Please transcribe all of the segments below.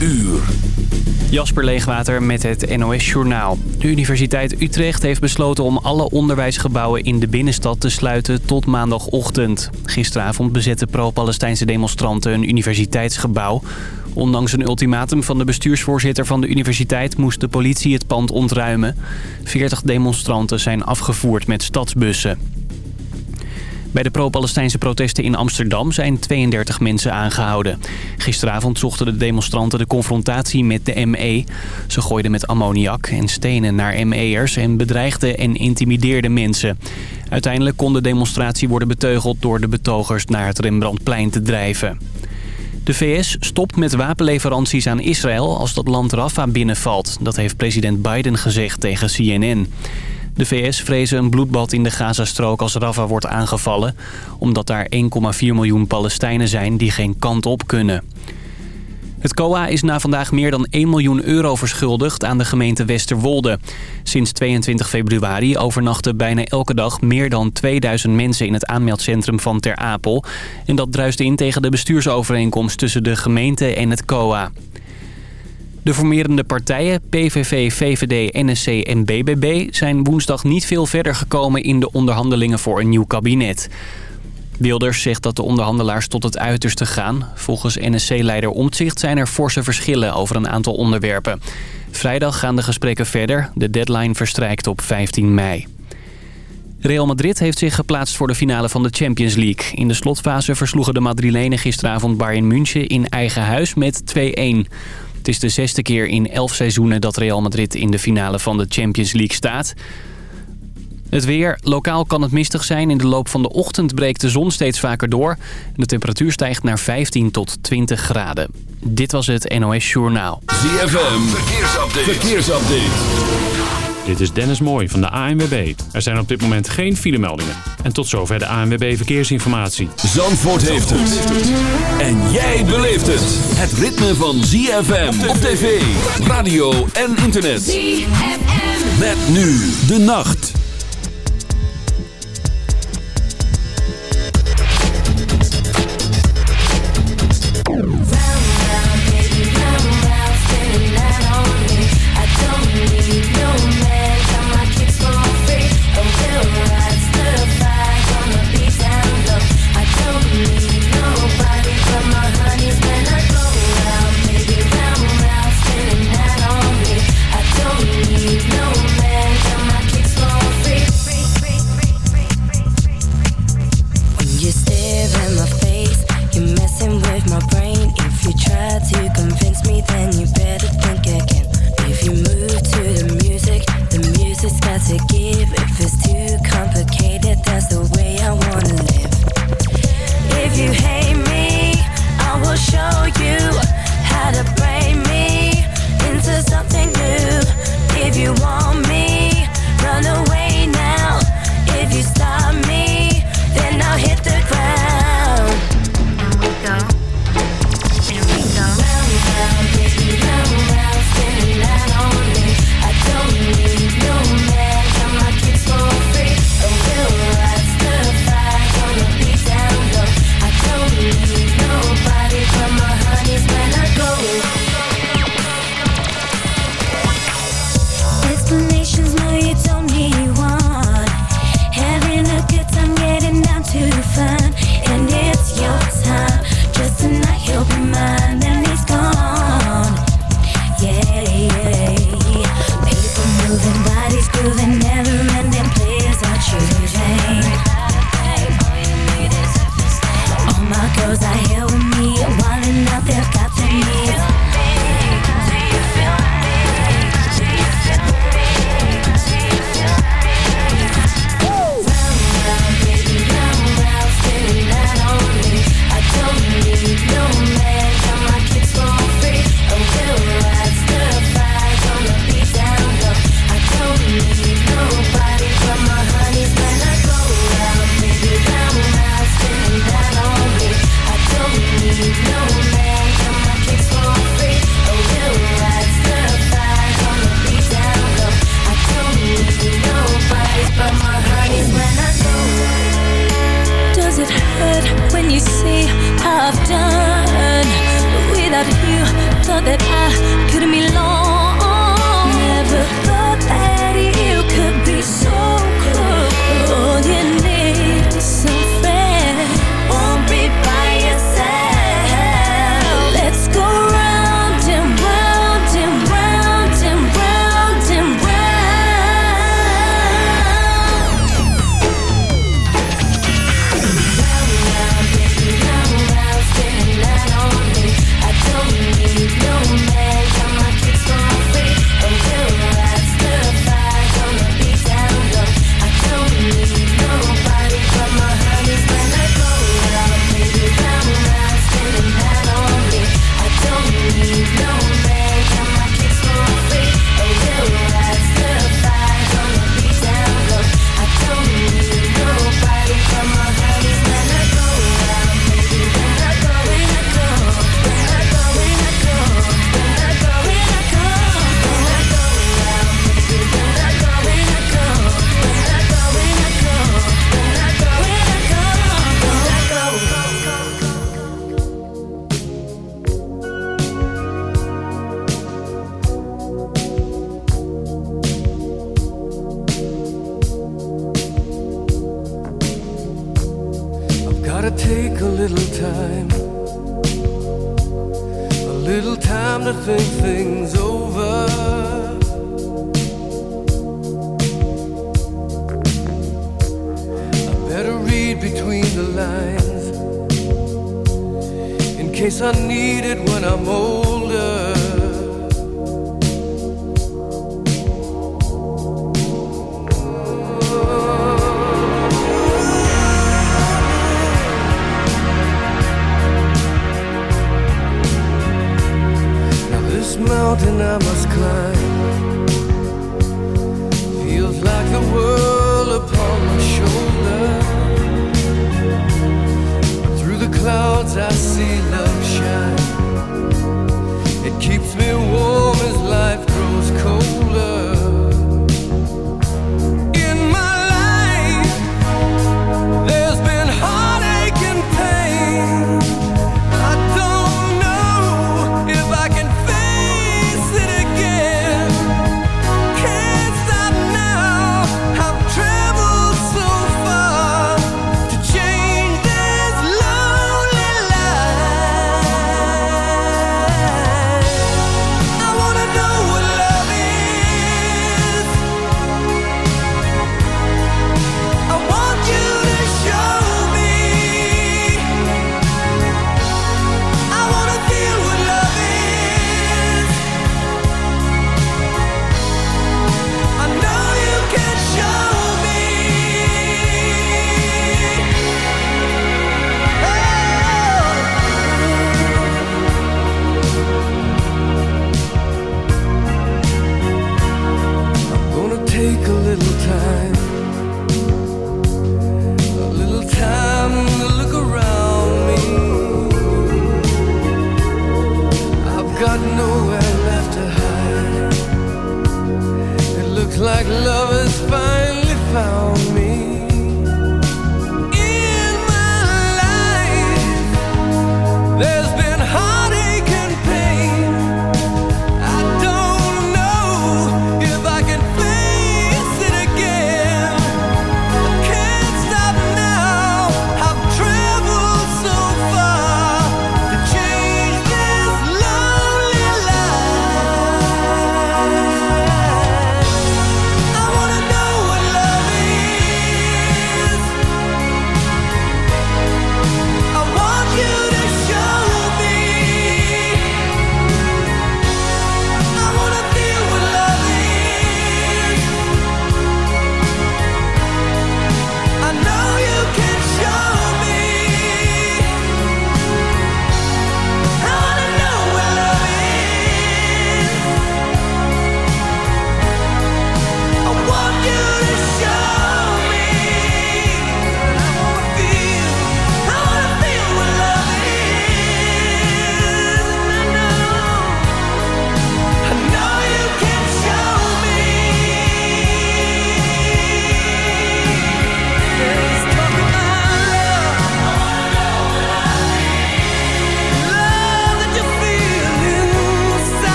uur. Jasper Leegwater met het NOS Journaal. De Universiteit Utrecht heeft besloten om alle onderwijsgebouwen in de binnenstad te sluiten tot maandagochtend. Gisteravond bezetten pro-Palestijnse demonstranten een universiteitsgebouw. Ondanks een ultimatum van de bestuursvoorzitter van de universiteit moest de politie het pand ontruimen. 40 demonstranten zijn afgevoerd met stadsbussen. Bij de pro-Palestijnse protesten in Amsterdam zijn 32 mensen aangehouden. Gisteravond zochten de demonstranten de confrontatie met de ME. Ze gooiden met ammoniak en stenen naar ME'ers en bedreigden en intimideerden mensen. Uiteindelijk kon de demonstratie worden beteugeld door de betogers naar het Rembrandtplein te drijven. De VS stopt met wapenleveranties aan Israël als dat land Rafah binnenvalt. Dat heeft president Biden gezegd tegen CNN. De VS vrezen een bloedbad in de Gazastrook als Rafah wordt aangevallen... omdat daar 1,4 miljoen Palestijnen zijn die geen kant op kunnen. Het COA is na vandaag meer dan 1 miljoen euro verschuldigd aan de gemeente Westerwolde. Sinds 22 februari overnachten bijna elke dag meer dan 2000 mensen in het aanmeldcentrum van Ter Apel. En dat druist in tegen de bestuursovereenkomst tussen de gemeente en het COA. De formerende partijen PVV, VVD, NSC en BBB zijn woensdag niet veel verder gekomen in de onderhandelingen voor een nieuw kabinet. Wilders zegt dat de onderhandelaars tot het uiterste gaan. Volgens NSC-leider Omtzigt zijn er forse verschillen over een aantal onderwerpen. Vrijdag gaan de gesprekken verder. De deadline verstrijkt op 15 mei. Real Madrid heeft zich geplaatst voor de finale van de Champions League. In de slotfase versloegen de Madrilenen gisteravond Bayern München in eigen huis met 2-1. Het is de zesde keer in elf seizoenen dat Real Madrid in de finale van de Champions League staat. Het weer. Lokaal kan het mistig zijn. In de loop van de ochtend breekt de zon steeds vaker door. De temperatuur stijgt naar 15 tot 20 graden. Dit was het NOS Journaal. ZFM. Verkeersupdate. Verkeersupdate. Dit is Dennis Mooij van de ANWB. Er zijn op dit moment geen filemeldingen. En tot zover de ANWB Verkeersinformatie. Zandvoort heeft het. En jij beleeft het. Het ritme van ZFM op tv, radio en internet. ZFM. Met nu de nacht.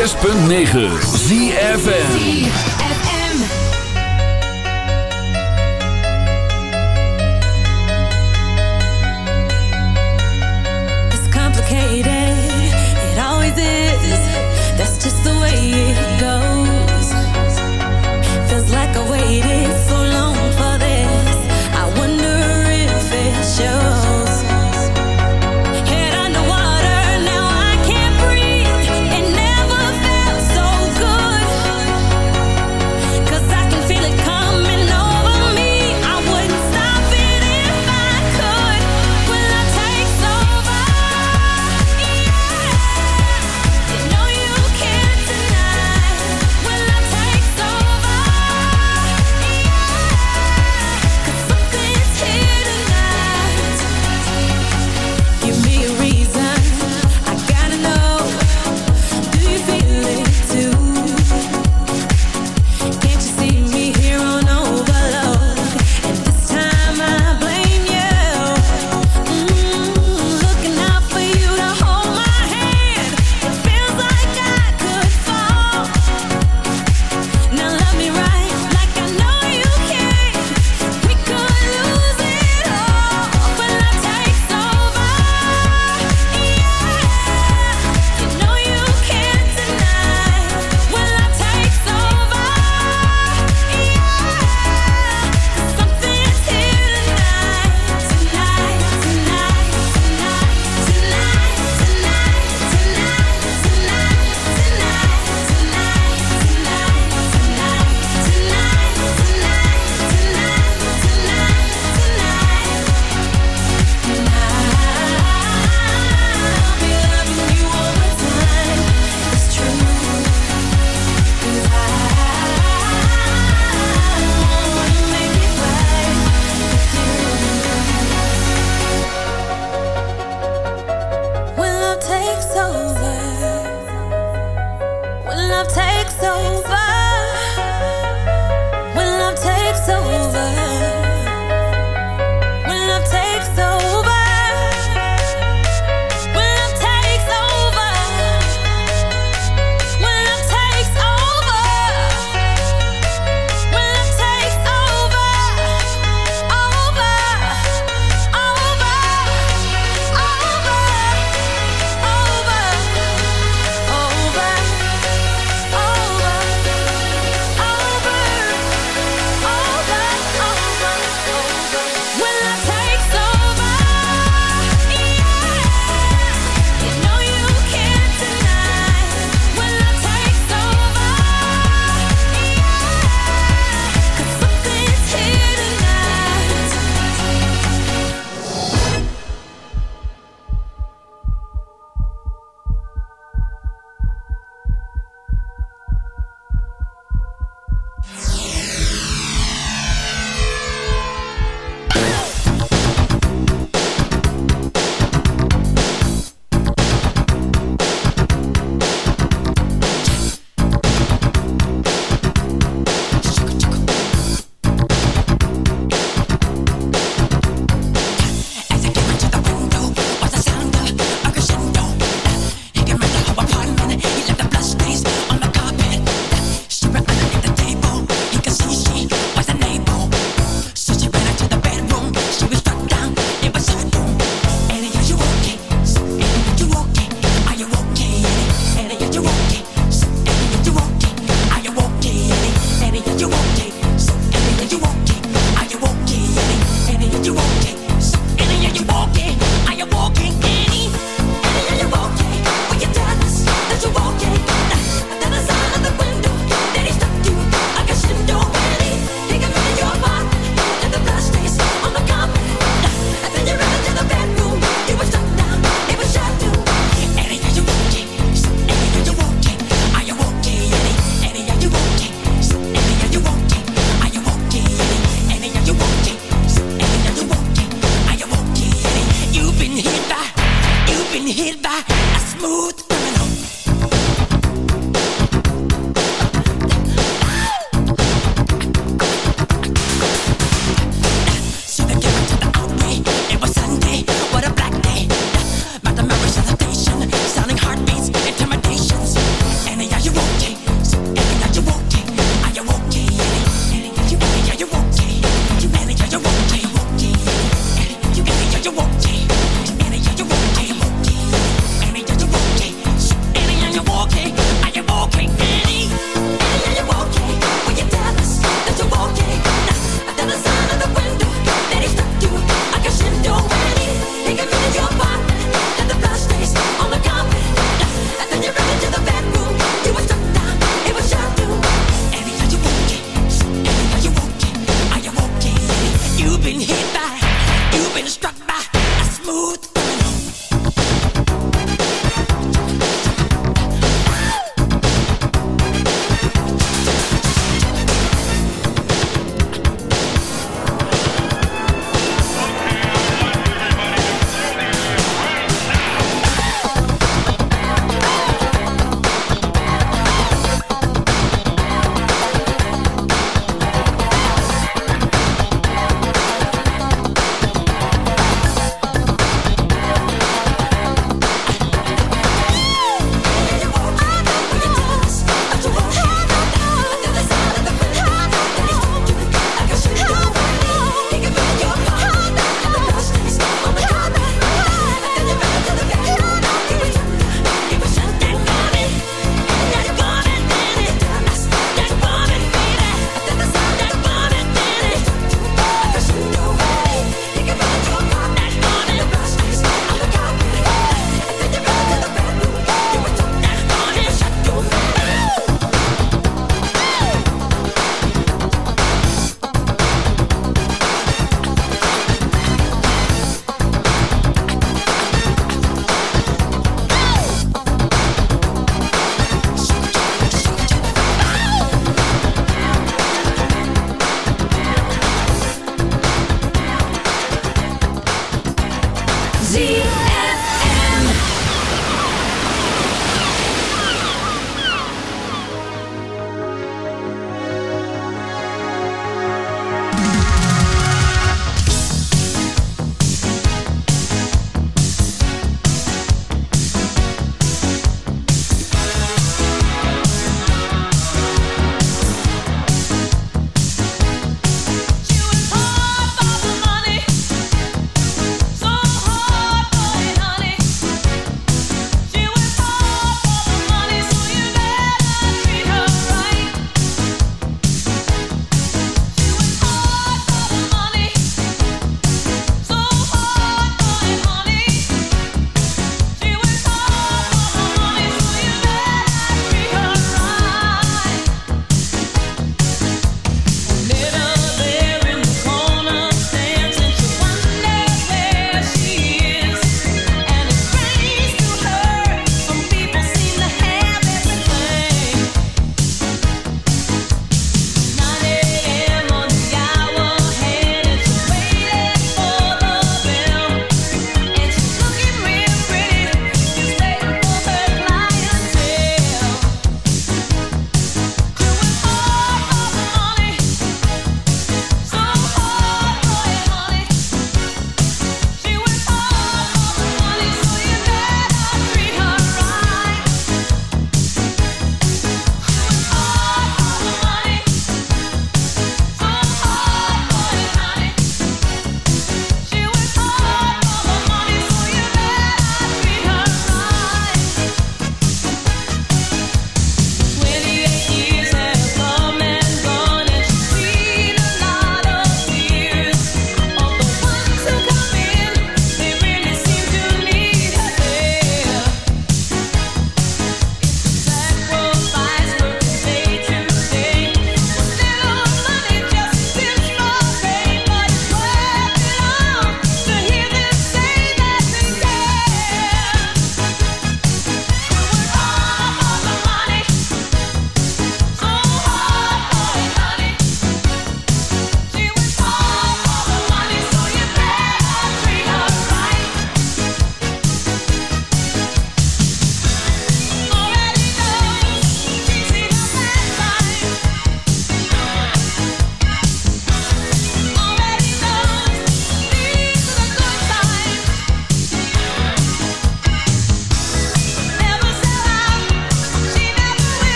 6.9. love takes over.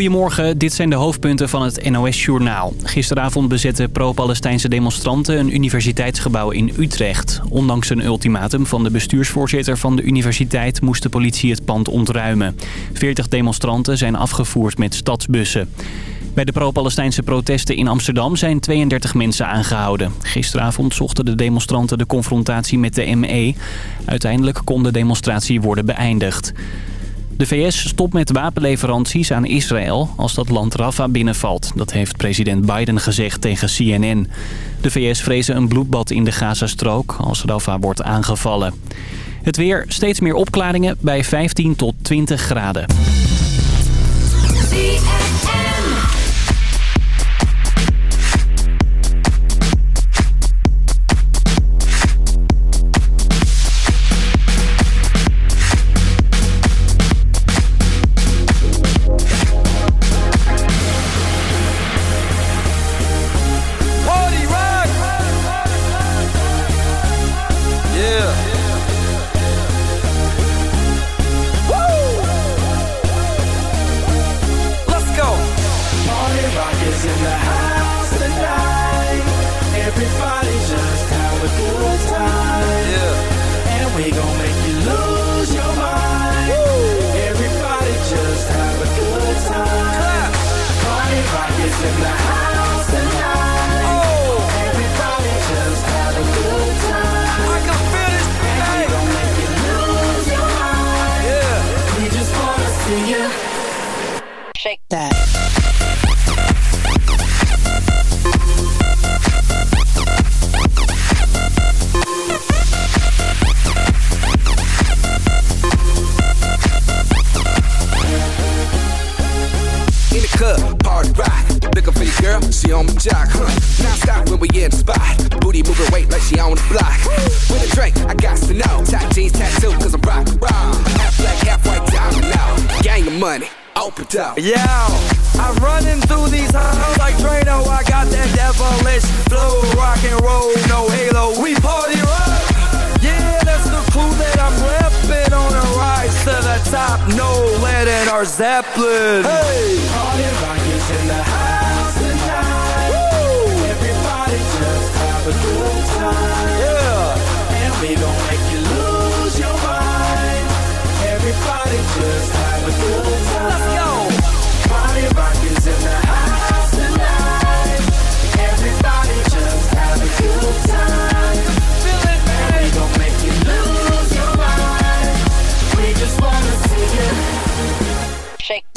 Goedemorgen, dit zijn de hoofdpunten van het NOS-journaal. Gisteravond bezetten pro-Palestijnse demonstranten een universiteitsgebouw in Utrecht. Ondanks een ultimatum van de bestuursvoorzitter van de universiteit... moest de politie het pand ontruimen. 40 demonstranten zijn afgevoerd met stadsbussen. Bij de pro-Palestijnse protesten in Amsterdam zijn 32 mensen aangehouden. Gisteravond zochten de demonstranten de confrontatie met de ME. Uiteindelijk kon de demonstratie worden beëindigd. De VS stopt met wapenleveranties aan Israël als dat land Rafah binnenvalt. Dat heeft president Biden gezegd tegen CNN. De VS vrezen een bloedbad in de Gazastrook als Rafah wordt aangevallen. Het weer, steeds meer opklaringen bij 15 tot 20 graden.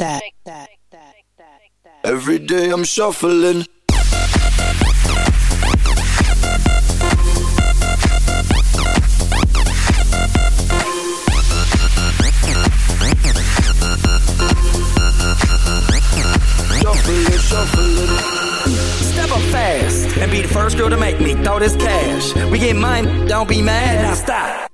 Shake that. Every day I'm shuffling. Shuffling, shuffling. Step up fast and be the first girl to make me throw this cash. We get mine, don't be mad. Now stop.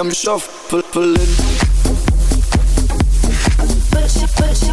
I'm shuffling. Put put. Put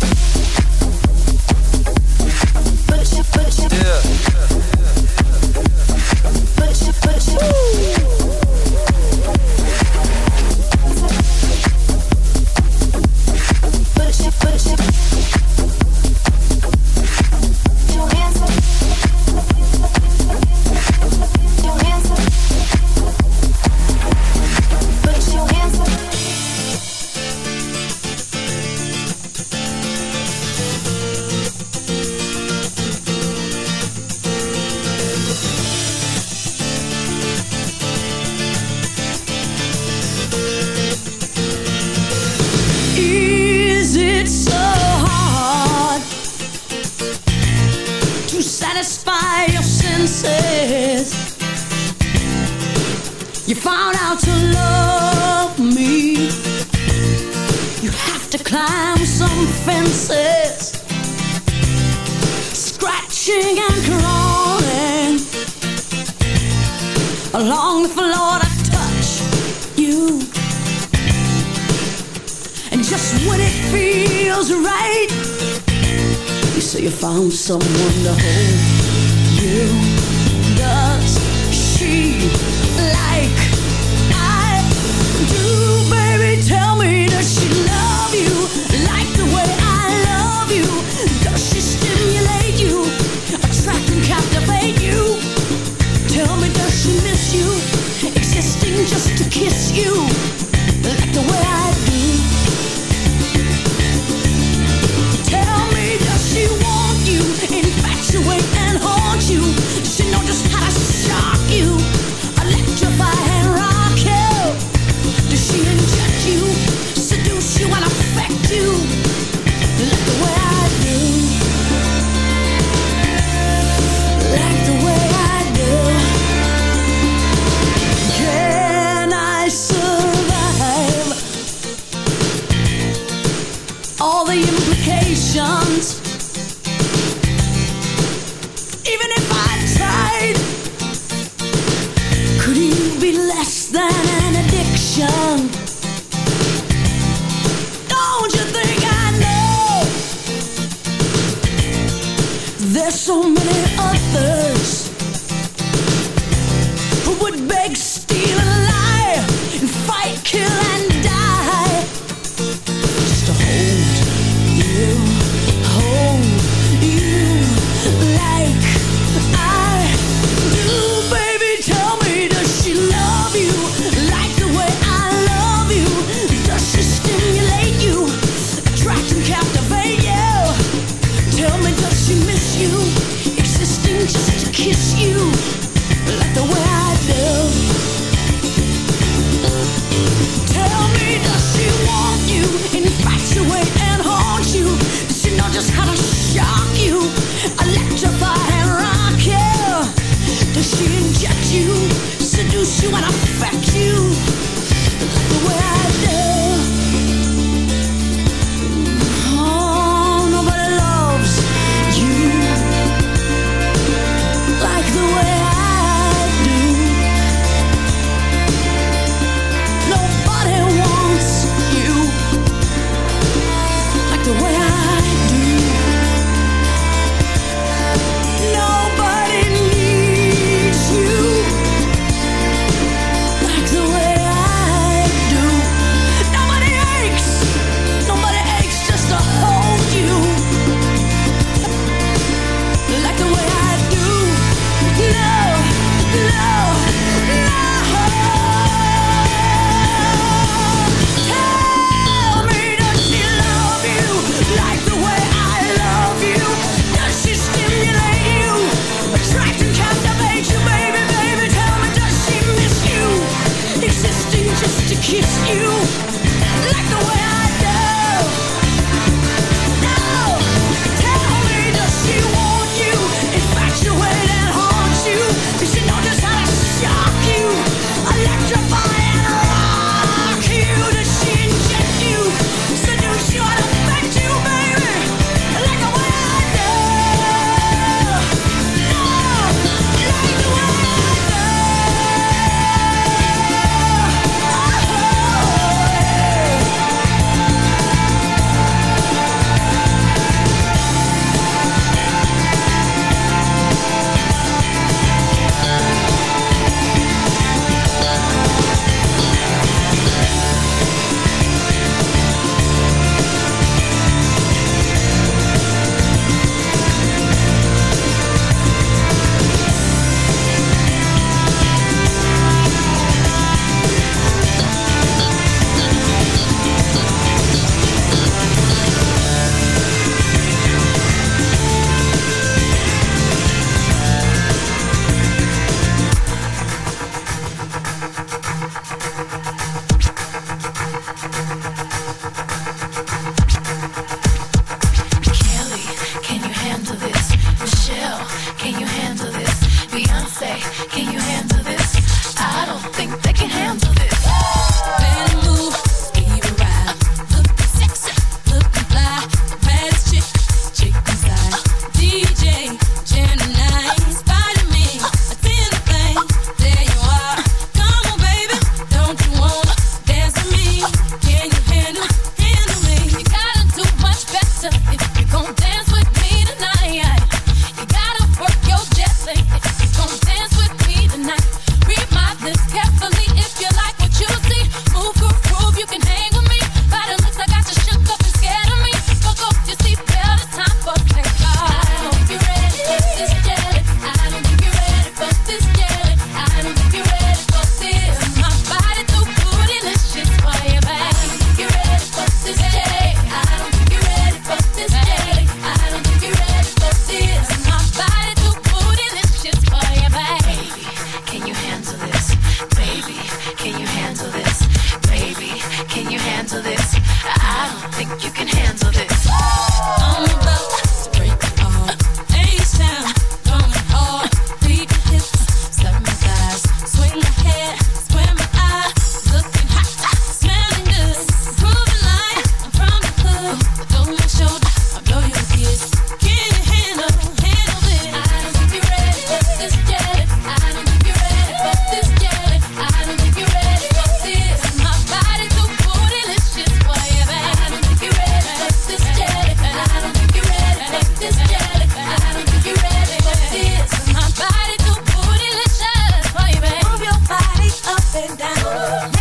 and down.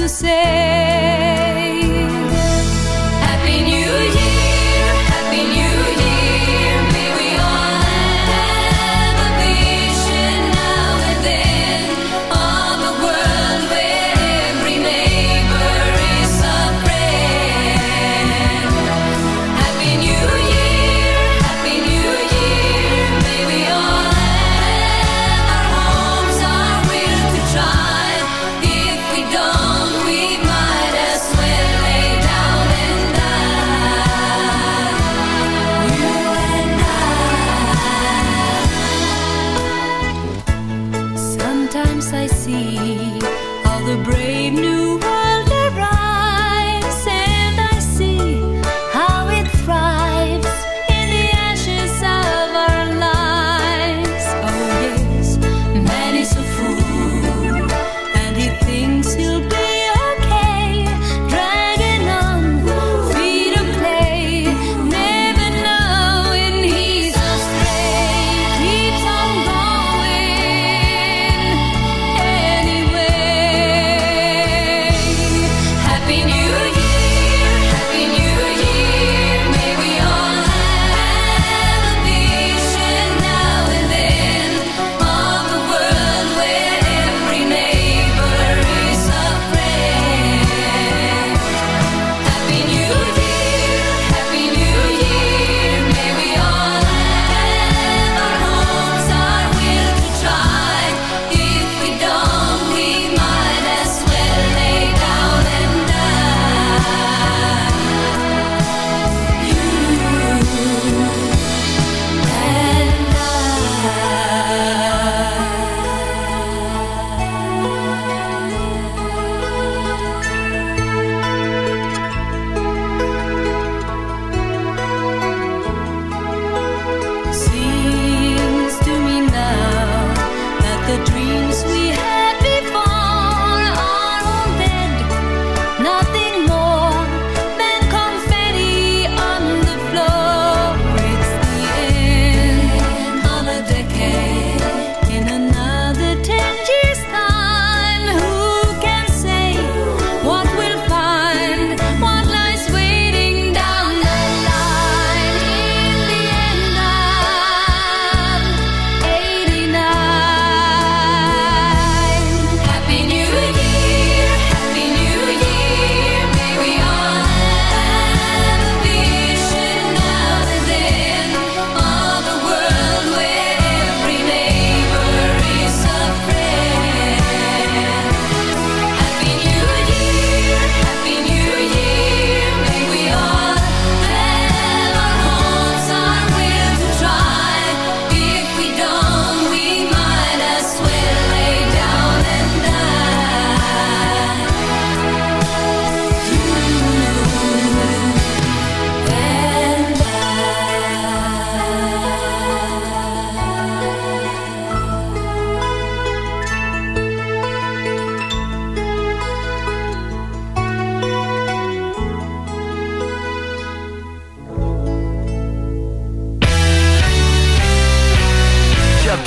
to say.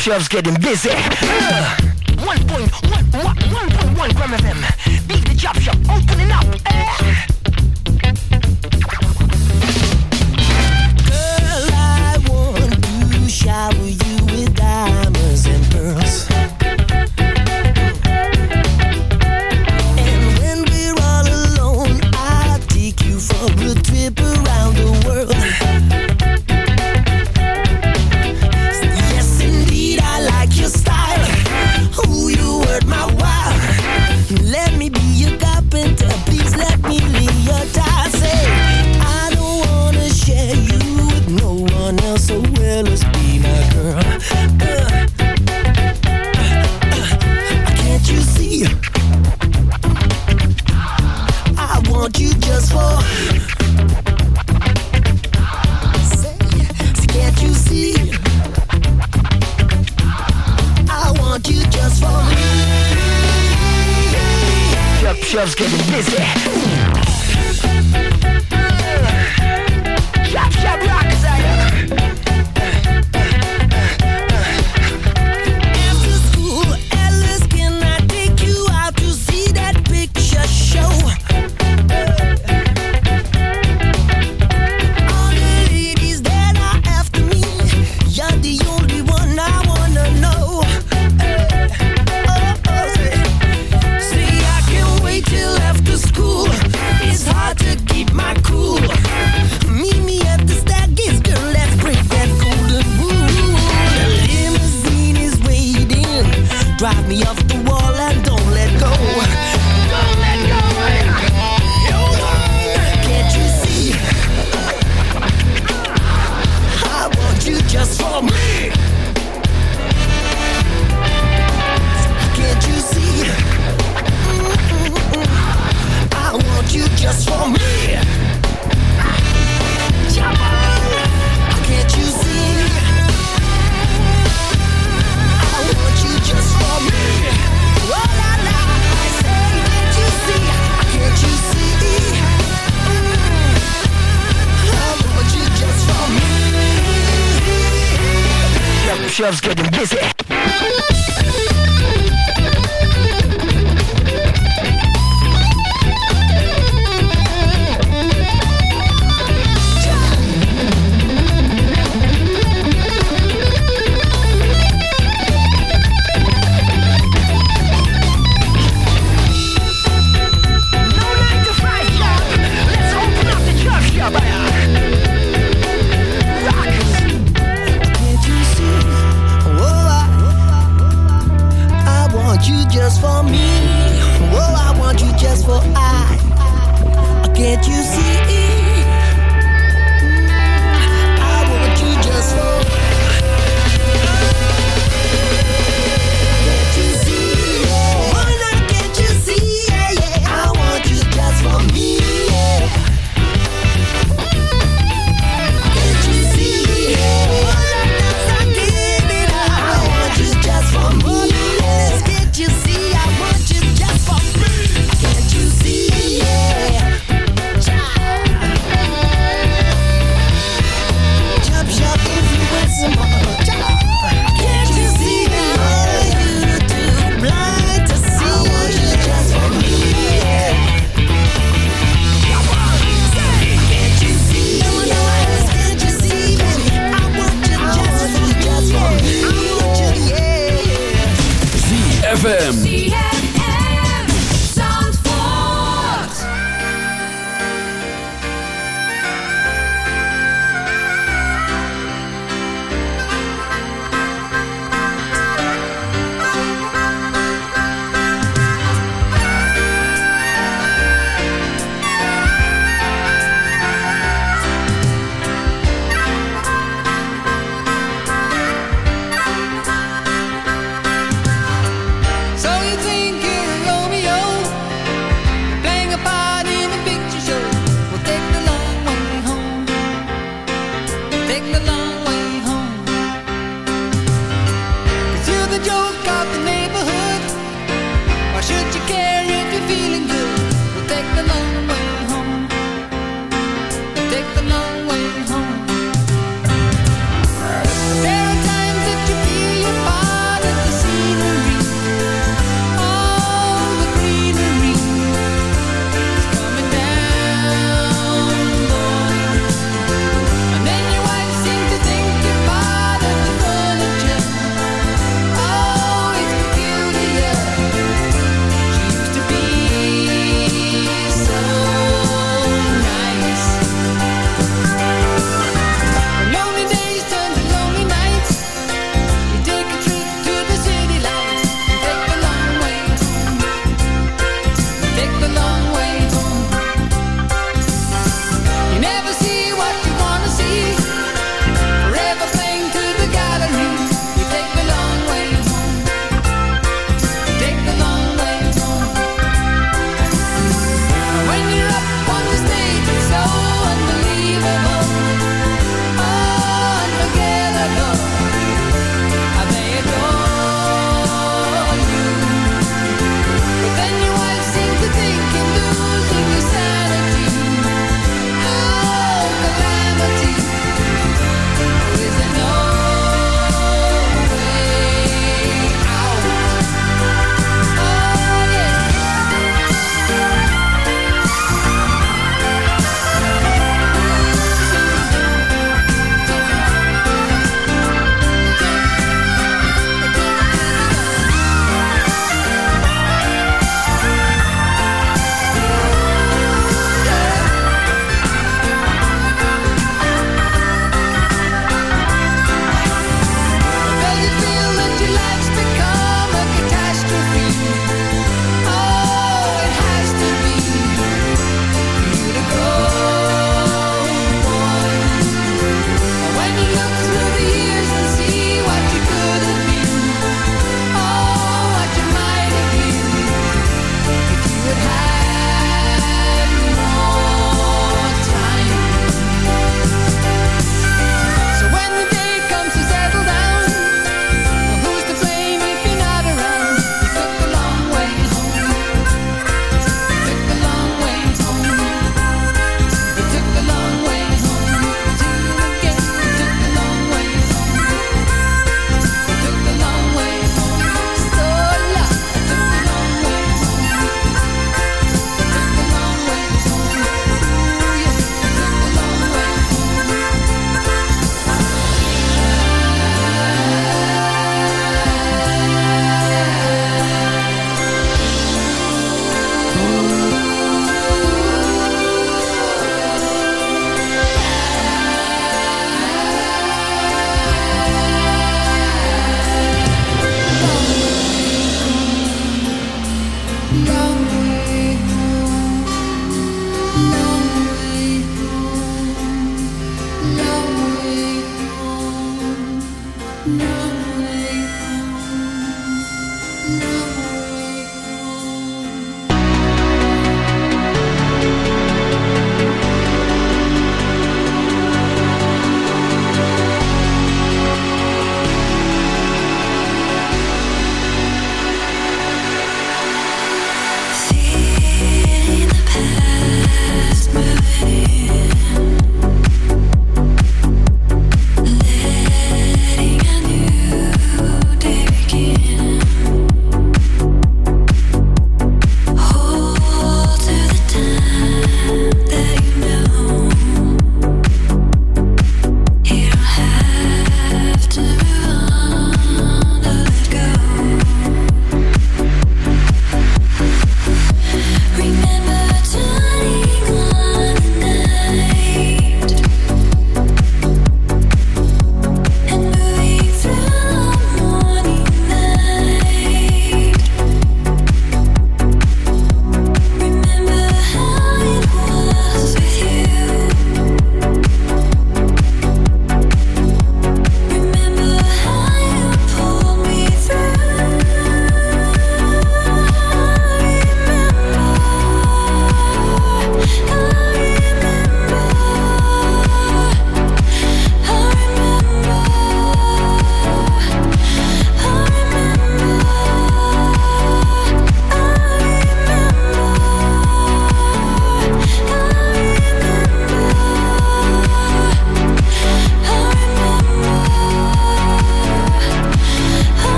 shelves getting busy. Uh, 1.1 1.1 gram of them. Beat the chop shop, opening up. Uh.